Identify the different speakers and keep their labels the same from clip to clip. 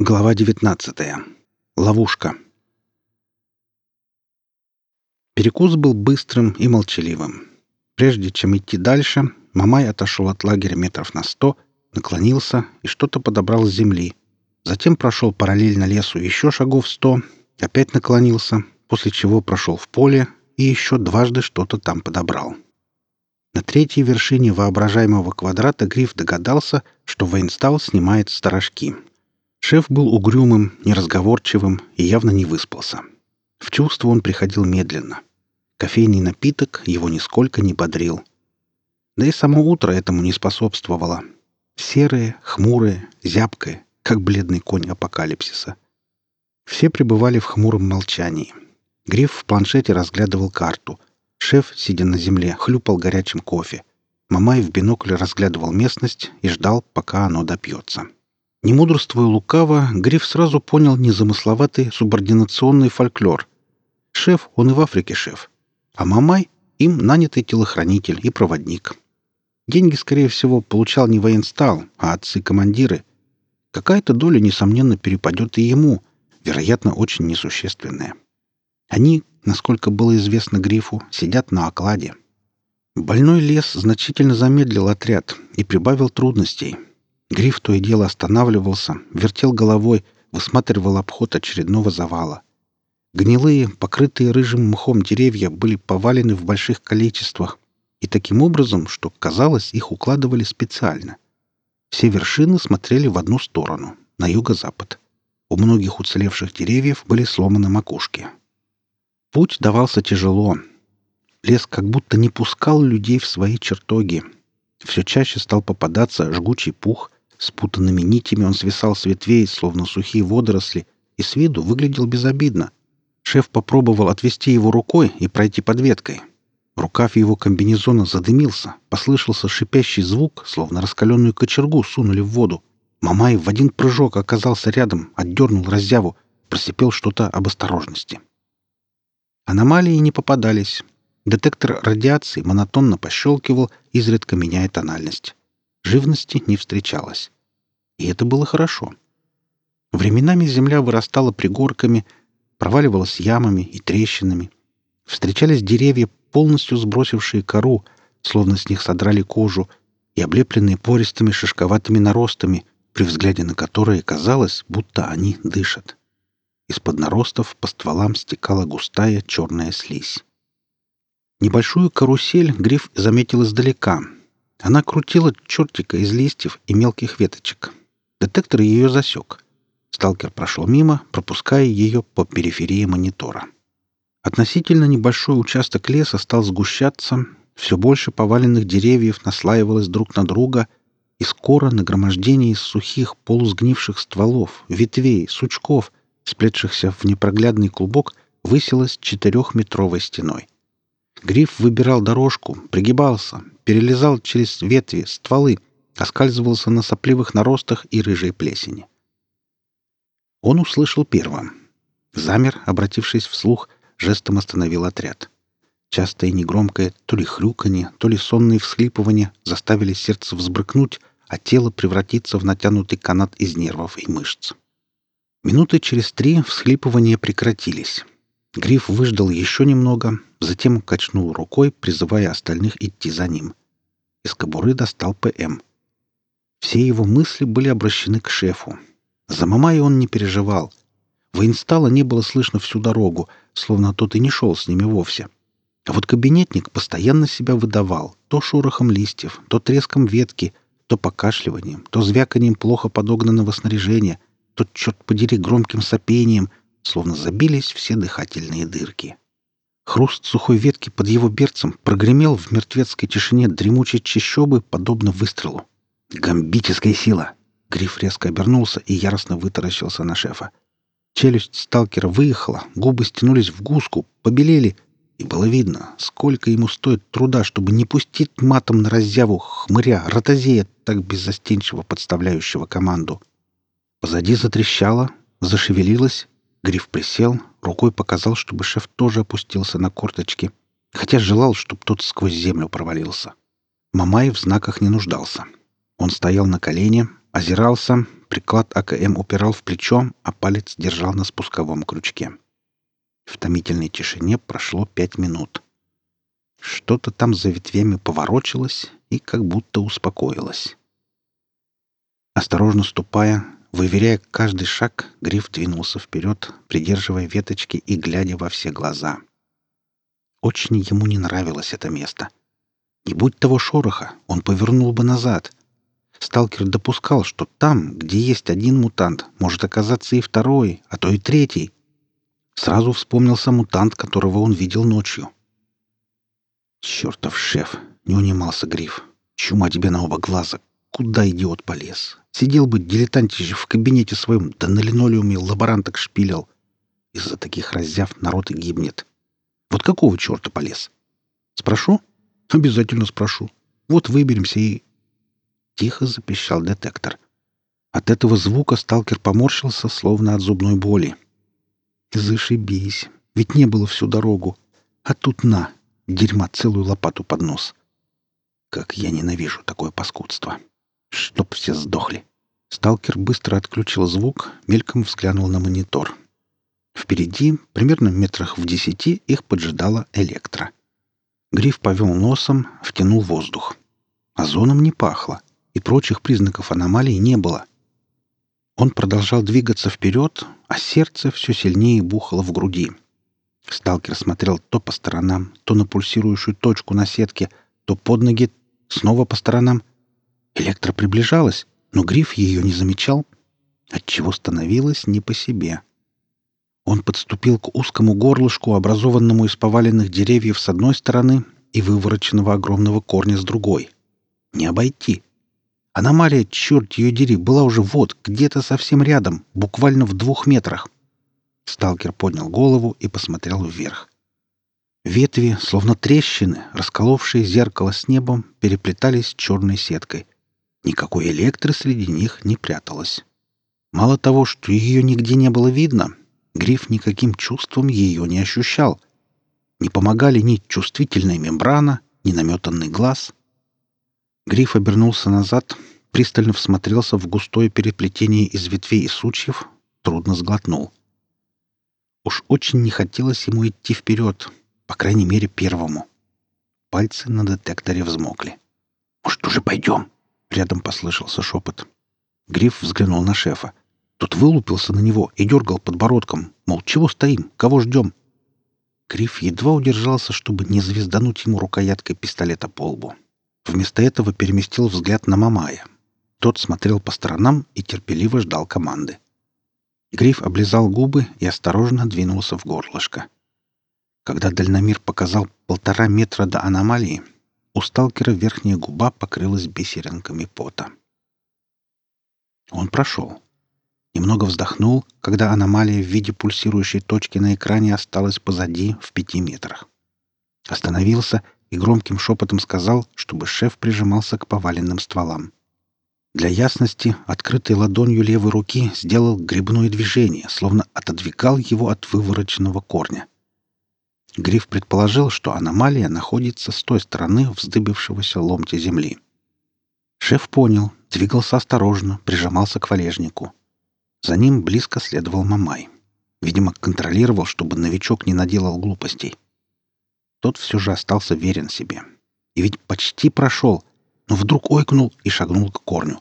Speaker 1: Глава 19. Ловушка. Перекус был быстрым и молчаливым. Прежде чем идти дальше, Мамай отошел от лагеря метров на сто, наклонился и что-то подобрал с земли. Затем прошел параллельно лесу еще шагов сто, опять наклонился, после чего прошел в поле и еще дважды что-то там подобрал. На третьей вершине воображаемого квадрата Гриф догадался, что Вейнстал снимает сторожки — Шеф был угрюмым, неразговорчивым и явно не выспался. В чувство он приходил медленно. Кофейный напиток его нисколько не бодрил. Да и само утро этому не способствовало. Серое, хмурое, зябкое, как бледный конь апокалипсиса. Все пребывали в хмуром молчании. Гриф в планшете разглядывал карту. Шеф, сидя на земле, хлюпал горячим кофе. Мамай в бинокль разглядывал местность и ждал, пока оно допьется. Не мудрствуя лукаво, Гриф сразу понял незамысловатый субординационный фольклор. Шеф, он и в Африке шеф. А Мамай — им нанятый телохранитель и проводник. Деньги, скорее всего, получал не военстал, а отцы-командиры. Какая-то доля, несомненно, перепадет и ему, вероятно, очень несущественная. Они, насколько было известно Грифу, сидят на окладе. Больной лес значительно замедлил отряд и прибавил трудностей — Гриф то и дело останавливался, вертел головой, высматривал обход очередного завала. Гнилые, покрытые рыжим мхом деревья были повалены в больших количествах, и таким образом, что, казалось, их укладывали специально. Все вершины смотрели в одну сторону, на юго-запад. У многих уцелевших деревьев были сломаны макушки. Путь давался тяжело. Лес как будто не пускал людей в свои чертоги. Все чаще стал попадаться жгучий пух, Спутанными нитями он свисал с ветвей, словно сухие водоросли, и с виду выглядел безобидно. Шеф попробовал отвести его рукой и пройти под веткой. Рукав его комбинезона задымился, послышался шипящий звук, словно раскаленную кочергу сунули в воду. Мамай в один прыжок оказался рядом, отдернул раззяву, просипел что-то об осторожности. Аномалии не попадались. Детектор радиации монотонно пощелкивал, изредка меняя тональность. Живности не встречалось. И это было хорошо. Временами земля вырастала пригорками, проваливалась ямами и трещинами. Встречались деревья, полностью сбросившие кору, словно с них содрали кожу, и облепленные пористыми шишковатыми наростами, при взгляде на которые казалось, будто они дышат. Из-под наростов по стволам стекала густая черная слизь. Небольшую карусель Гриф заметил издалека, она крутила чертика из листьев и мелких веточек. Детектор ее засек. Сталкер прошел мимо, пропуская ее по периферии монитора. Относительно небольшой участок леса стал сгущаться, все больше поваленных деревьев наслаивалось друг на друга, и скоро нагромождение из сухих полусгнивших стволов, ветвей, сучков, сплетшихся в непроглядный клубок, высилось четырехметровой стеной. Гриф выбирал дорожку, пригибался, перелезал через ветви, стволы, оскальзывался на сопливых наростах и рыжей плесени. Он услышал первым. Замер, обратившись вслух, жестом остановил отряд. Частое негромкое то ли хрюканье, то ли сонные всхлипывания заставили сердце взбрыкнуть, а тело превратиться в натянутый канат из нервов и мышц. Минуты через три всхлипывания прекратились. Гриф выждал еще немного, затем качнул рукой, призывая остальных идти за ним. Из кобуры достал ПМ. Все его мысли были обращены к шефу. За Мамая он не переживал. Воинстала не было слышно всю дорогу, словно тот и не шел с ними вовсе. А вот кабинетник постоянно себя выдавал, то шорохом листьев, то треском ветки, то покашливанием, то звяканием плохо подогнанного снаряжения, то, черт подери, громким сопением — словно забились все дыхательные дырки. Хруст сухой ветки под его берцем прогремел в мертвецкой тишине дремучей чащобы, подобно выстрелу. «Гамбическая сила!» Гриф резко обернулся и яростно вытаращился на шефа. Челюсть сталкера выехала, губы стянулись в гуску, побелели, и было видно, сколько ему стоит труда, чтобы не пустить матом на разъяву хмыря, ротозея, так беззастенчиво подставляющего команду. Позади затрещало, зашевелилось, Гриф присел, рукой показал, чтобы шеф тоже опустился на корточки, хотя желал, чтобы тот сквозь землю провалился. Мамай в знаках не нуждался. Он стоял на колене, Озирался, приклад АКМ упирал в плечо, а палец держал на спусковом крючке. В томительной тишине прошло пять минут. Что-то там за ветвями поворочилось и как будто успокоилось. Осторожно ступая, выверяя каждый шаг, гриф двинулся вперед, придерживая веточки и глядя во все глаза. Очень ему не нравилось это место. Не будь того шороха, он повернул бы назад. Сталкер допускал, что там, где есть один мутант, может оказаться и второй, а то и третий. Сразу вспомнился мутант, которого он видел ночью. «Чертов шеф!» — не унимался Гриф. «Чума тебе на оба глаза! Куда идиот полез? Сидел бы дилетантище в кабинете своем, да на линолеуме лаборанток шпилил. Из-за таких раззяв народ и гибнет. Вот какого черта полез? Спрошу? Обязательно спрошу. Вот выберемся и... Тихо запищал детектор. От этого звука сталкер поморщился, словно от зубной боли. Зашибись. Ведь не было всю дорогу. А тут на, дерьма целую лопату под нос. Как я ненавижу такое паскудство. Чтоб все сдохли. Сталкер быстро отключил звук, мельком взглянул на монитор. Впереди, примерно метрах в десяти, их поджидала электро. Гриф повел носом, втянул воздух. Озоном не пахло, и прочих признаков аномалии не было. Он продолжал двигаться вперед, а сердце все сильнее бухало в груди. Сталкер смотрел то по сторонам, то на пульсирующую точку на сетке, то под ноги, снова по сторонам — Электро приближалась, но Гриф ее не замечал, отчего становилось не по себе. Он подступил к узкому горлышку, образованному из поваленных деревьев с одной стороны и вывороченного огромного корня с другой. Не обойти. Аномалия, черт ее дери, была уже вот, где-то совсем рядом, буквально в двух метрах. Сталкер поднял голову и посмотрел вверх. Ветви, словно трещины, расколовшие зеркало с небом, переплетались черной сеткой. Никакой электры среди них не пряталось. Мало того, что ее нигде не было видно, Гриф никаким чувством ее не ощущал. Не помогали ни чувствительная мембрана, ни наметанный глаз. Гриф обернулся назад, пристально всмотрелся в густое переплетение из ветвей и сучьев, трудно сглотнул. Уж очень не хотелось ему идти вперед, по крайней мере, первому. Пальцы на детекторе взмокли. «Может, уже пойдем?» Рядом послышался шепот. Гриф взглянул на шефа. Тот вылупился на него и дергал подбородком, мол, чего стоим, кого ждем? Гриф едва удержался, чтобы не звездануть ему рукояткой пистолета по лбу. Вместо этого переместил взгляд на Мамая. Тот смотрел по сторонам и терпеливо ждал команды. Гриф облизал губы и осторожно двинулся в горлышко. Когда дальномир показал полтора метра до аномалии, у сталкера верхняя губа покрылась бисеринками пота. Он прошел. Немного вздохнул, когда аномалия в виде пульсирующей точки на экране осталась позади в пяти метрах. Остановился и громким шепотом сказал, чтобы шеф прижимался к поваленным стволам. Для ясности, открытой ладонью левой руки сделал грибное движение, словно отодвигал его от вывороченного корня. Гриф предположил, что аномалия находится с той стороны вздыбившегося ломтя земли. Шеф понял, двигался осторожно, прижимался к валежнику. За ним близко следовал Мамай. Видимо, контролировал, чтобы новичок не наделал глупостей. Тот все же остался верен себе. И ведь почти прошел, но вдруг ойкнул и шагнул к корню.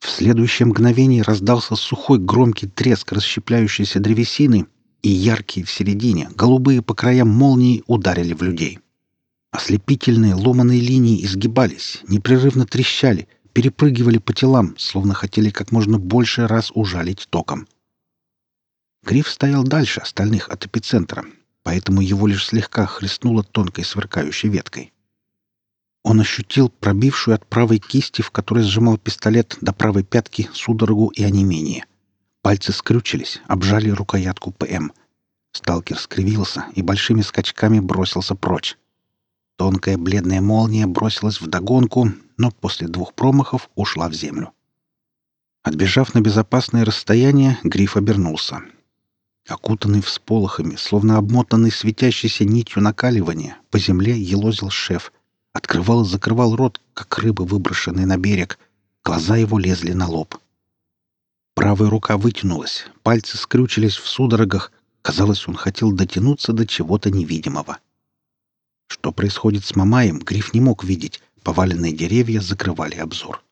Speaker 1: В следующее мгновение раздался сухой громкий треск расщепляющейся древесины, и яркие в середине, голубые по краям молнии ударили в людей. Ослепительные ломаные линии изгибались, непрерывно трещали, перепрыгивали по телам, словно хотели как можно больше раз ужалить током. Гриф стоял дальше остальных от эпицентра, поэтому его лишь слегка хлестнуло тонкой сверкающей веткой. Он ощутил пробившую от правой кисти, в которой сжимал пистолет, до правой пятки судорогу и онемение. Пальцы скрючились, обжали рукоятку ПМ. Сталкер скривился и большими скачками бросился прочь. Тонкая бледная молния бросилась в догонку, но после двух промахов ушла в землю. Отбежав на безопасное расстояние, Гриф обернулся. Окутанный всполохами, словно обмотанный светящейся нитью накаливания, по земле елозил шеф. Открывал и закрывал рот, как рыба, выброшенная на берег. Глаза его лезли на лоб. Правая рука вытянулась, пальцы скрючились в судорогах. Казалось, он хотел дотянуться до чего-то невидимого. Что происходит с Мамаем, Гриф не мог видеть. Поваленные деревья закрывали обзор.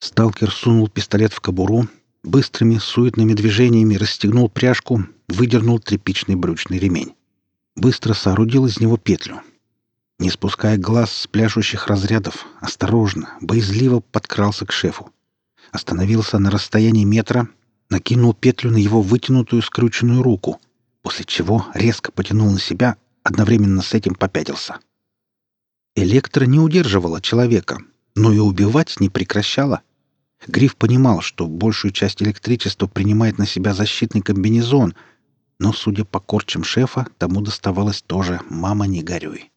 Speaker 1: Сталкер сунул пистолет в кобуру, быстрыми, суетными движениями расстегнул пряжку, выдернул тряпичный брючный ремень. Быстро соорудил из него петлю. Не спуская глаз с пляшущих разрядов, осторожно, боязливо подкрался к шефу. Остановился на расстоянии метра, накинул петлю на его вытянутую скрученную руку, после чего резко потянул на себя, одновременно с этим попятился. Электро не удерживала человека, но и убивать не прекращала. Гриф понимал, что большую часть электричества принимает на себя защитный комбинезон, но, судя по корчам шефа, тому доставалось тоже «мама, не горюй».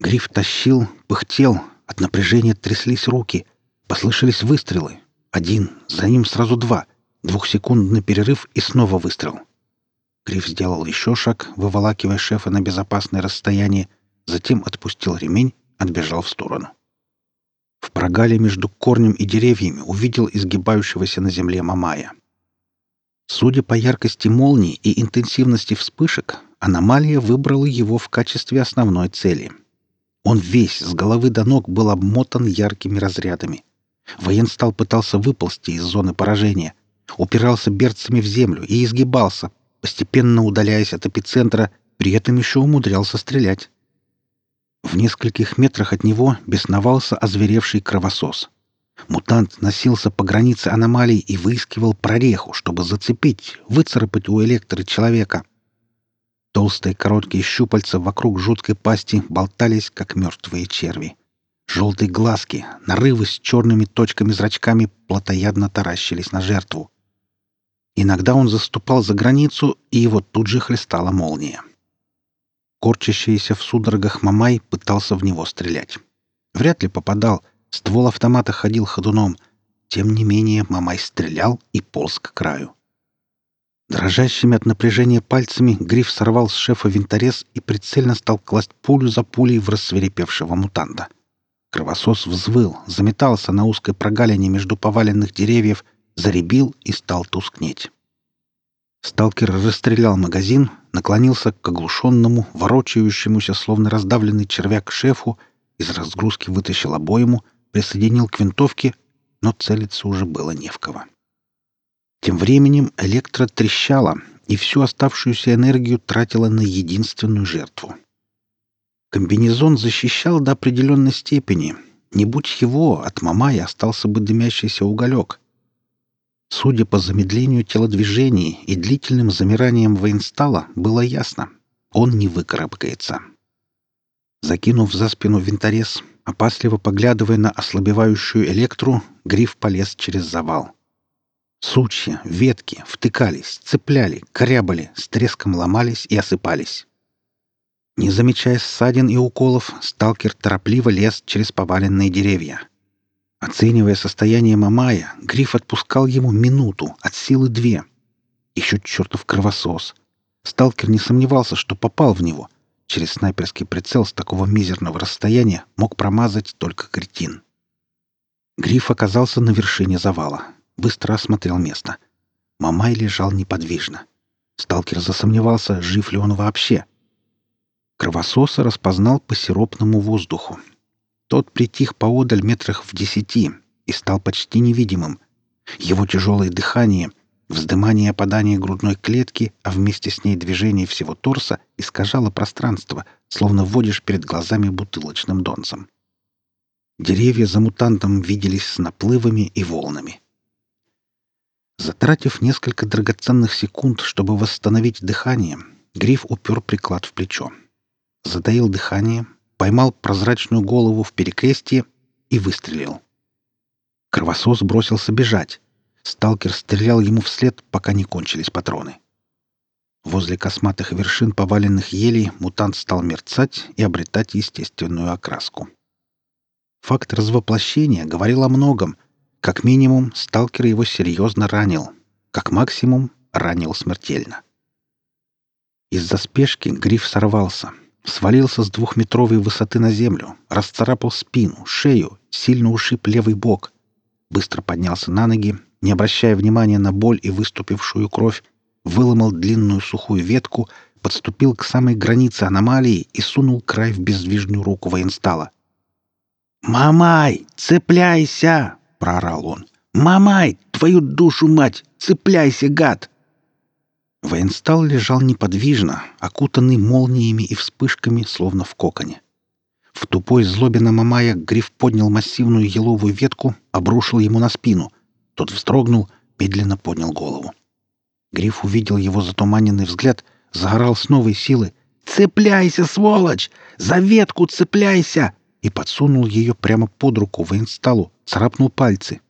Speaker 1: Гриф тащил, пыхтел, от напряжения тряслись руки, послышались выстрелы. Один, за ним сразу два, двухсекундный перерыв и снова выстрел. Гриф сделал еще шаг, выволакивая шефа на безопасное расстояние, затем отпустил ремень, отбежал в сторону. В прогале между корнем и деревьями увидел изгибающегося на земле Мамая. Судя по яркости молний и интенсивности вспышек, аномалия выбрала его в качестве основной цели. Он весь с головы до ног был обмотан яркими разрядами. Военстал пытался выползти из зоны поражения, упирался берцами в землю и изгибался, постепенно удаляясь от эпицентра, при этом еще умудрялся стрелять. В нескольких метрах от него бесновался озверевший кровосос. Мутант носился по границе аномалий и выискивал прореху, чтобы зацепить, выцарапать у электро человека. Толстые короткие щупальца вокруг жуткой пасти болтались, как мертвые черви. Желтые глазки, нарывы с черными точками-зрачками плотоядно таращились на жертву. Иногда он заступал за границу, и его тут же хлестала молния. Корчащийся в судорогах Мамай пытался в него стрелять. Вряд ли попадал, ствол автомата ходил ходуном. Тем не менее Мамай стрелял и полз к краю. Дрожащими от напряжения пальцами Гриф сорвал с шефа винторез и прицельно стал класть пулю за пулей в рассверепевшего мутанта. Кровосос взвыл, заметался на узкой прогалине между поваленных деревьев, заребил и стал тускнеть. Сталкер расстрелял магазин, наклонился к оглушенному, ворочающемуся, словно раздавленный червяк шефу, из разгрузки вытащил обойму, присоединил к винтовке, но целиться уже было не в кого. Тем временем электро трещала и всю оставшуюся энергию тратила на единственную жертву. Комбинезон защищал до определенной степени. Не будь его, от Мамая остался бы дымящийся уголек. Судя по замедлению телодвижений и длительным замираниям воинстала, было ясно — он не выкарабкается. Закинув за спину винторез, опасливо поглядывая на ослабевающую электру, гриф полез через завал. Сучья, ветки втыкались, цепляли, корябали, с треском ломались и осыпались. Не замечая ссадин и уколов, сталкер торопливо лез через поваленные деревья. Оценивая состояние Мамая, Гриф отпускал ему минуту, от силы две. Еще чертов кровосос. Сталкер не сомневался, что попал в него. Через снайперский прицел с такого мизерного расстояния мог промазать только кретин. Гриф оказался на вершине завала. Быстро осмотрел место. Мамай лежал неподвижно. Сталкер засомневался, жив ли он вообще. Кровососа распознал по сиропному воздуху. Тот притих поодаль метрах в десяти и стал почти невидимым. Его тяжелое дыхание, вздымание и опадание грудной клетки, а вместе с ней движение всего торса искажало пространство, словно вводишь перед глазами бутылочным донцем. Деревья за мутантом виделись с наплывами и волнами. Затратив несколько драгоценных секунд, чтобы восстановить дыхание, Гриф упер приклад в плечо. Затаил дыхание, поймал прозрачную голову в перекрестье и выстрелил. Кровосос бросился бежать. Сталкер стрелял ему вслед, пока не кончились патроны. Возле косматых вершин поваленных елей мутант стал мерцать и обретать естественную окраску. Факт развоплощения говорил о многом. Как минимум, сталкер его серьезно ранил. Как максимум, ранил смертельно. Из-за спешки гриф сорвался — свалился с двухметровой высоты на землю, расцарапал спину, шею, сильно ушиб левый бок. Быстро поднялся на ноги, не обращая внимания на боль и выступившую кровь, выломал длинную сухую ветку, подступил к самой границе аномалии и сунул край в бездвижную руку военстала. «Мамай, цепляйся!» — проорал он. «Мамай, твою душу, мать! Цепляйся, гад!» Военстал лежал неподвижно, окутанный молниями и вспышками, словно в коконе. В тупой злобе на Мамая Гриф поднял массивную еловую ветку, обрушил ему на спину. Тот вздрогнул, медленно поднял голову. Гриф увидел его затуманенный взгляд, загорал с новой силы. «Цепляйся, сволочь! За ветку цепляйся!» и подсунул ее прямо под руку военсталу, царапнул пальцы.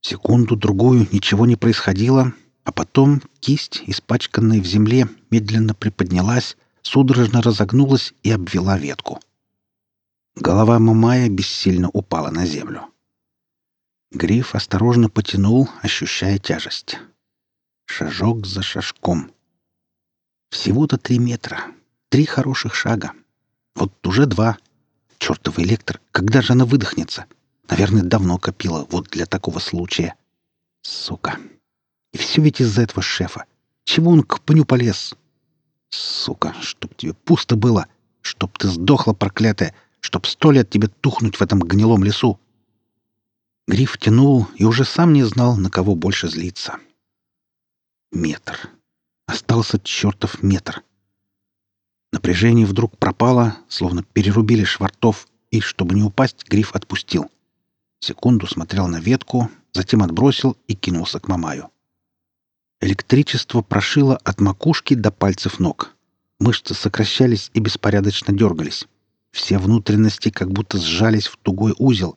Speaker 1: Секунду-другую ничего не происходило, а потом кисть, испачканная в земле, медленно приподнялась, судорожно разогнулась и обвела ветку. Голова Мамая бессильно упала на землю. Гриф осторожно потянул, ощущая тяжесть. Шажок за шажком. Всего-то три метра. Три хороших шага. Вот уже два. Чертов электр, когда же она выдохнется? Наверное, давно копила вот для такого случая. Сука. И все ведь из-за этого шефа. Чего он к пню полез? Сука, чтоб тебе пусто было, чтоб ты сдохла, проклятая, чтоб сто лет тебе тухнуть в этом гнилом лесу. Гриф тянул и уже сам не знал, на кого больше злиться. Метр. Остался чертов метр. Напряжение вдруг пропало, словно перерубили швартов, и, чтобы не упасть, Гриф отпустил. Секунду смотрел на ветку, затем отбросил и кинулся к Мамаю. Электричество прошило от макушки до пальцев ног. Мышцы сокращались и беспорядочно дергались. Все внутренности как будто сжались в тугой узел.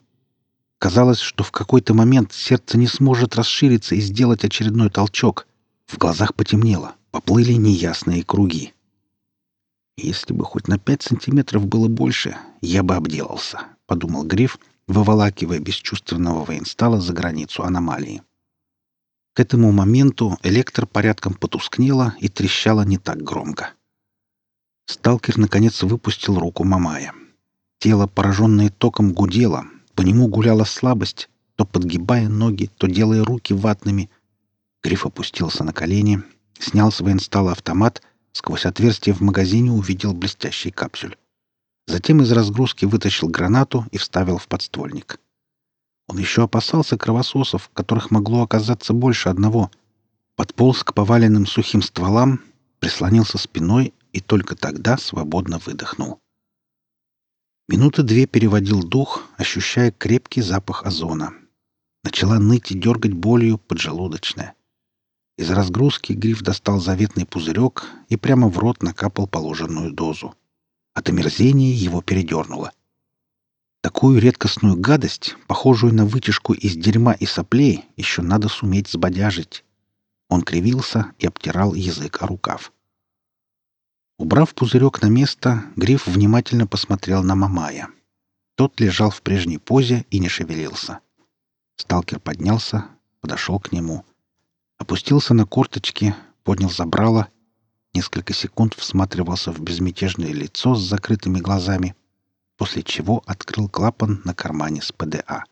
Speaker 1: Казалось, что в какой-то момент сердце не сможет расшириться и сделать очередной толчок. В глазах потемнело, поплыли неясные круги. «Если бы хоть на пять сантиметров было больше, я бы обделался», — подумал Гриф, выволакивая бесчувственного военстала за границу аномалии. К этому моменту электр порядком потускнела и трещала не так громко. Сталкер наконец выпустил руку Мамая. Тело, пораженное током, гудело, по нему гуляла слабость, то подгибая ноги, то делая руки ватными. Гриф опустился на колени, снял с военстала автомат, сквозь отверстие в магазине увидел блестящий капсюль. Затем из разгрузки вытащил гранату и вставил в подствольник. Он еще опасался кровососов, которых могло оказаться больше одного. Подполз к поваленным сухим стволам, прислонился спиной и только тогда свободно выдохнул. Минуты две переводил дух, ощущая крепкий запах озона. Начала ныть и дергать болью поджелудочная. Из разгрузки Гриф достал заветный пузырек и прямо в рот накапал положенную дозу. От омерзения его передернуло. Такую редкостную гадость, похожую на вытяжку из дерьма и соплей, еще надо суметь сбодяжить. Он кривился и обтирал язык о рукав. Убрав пузырек на место, Гриф внимательно посмотрел на Мамая. Тот лежал в прежней позе и не шевелился. Сталкер поднялся, подошел к нему. Опустился на корточки, поднял забрало, несколько секунд всматривался в безмятежное лицо с закрытыми глазами, после чего открыл клапан на кармане с ПДА.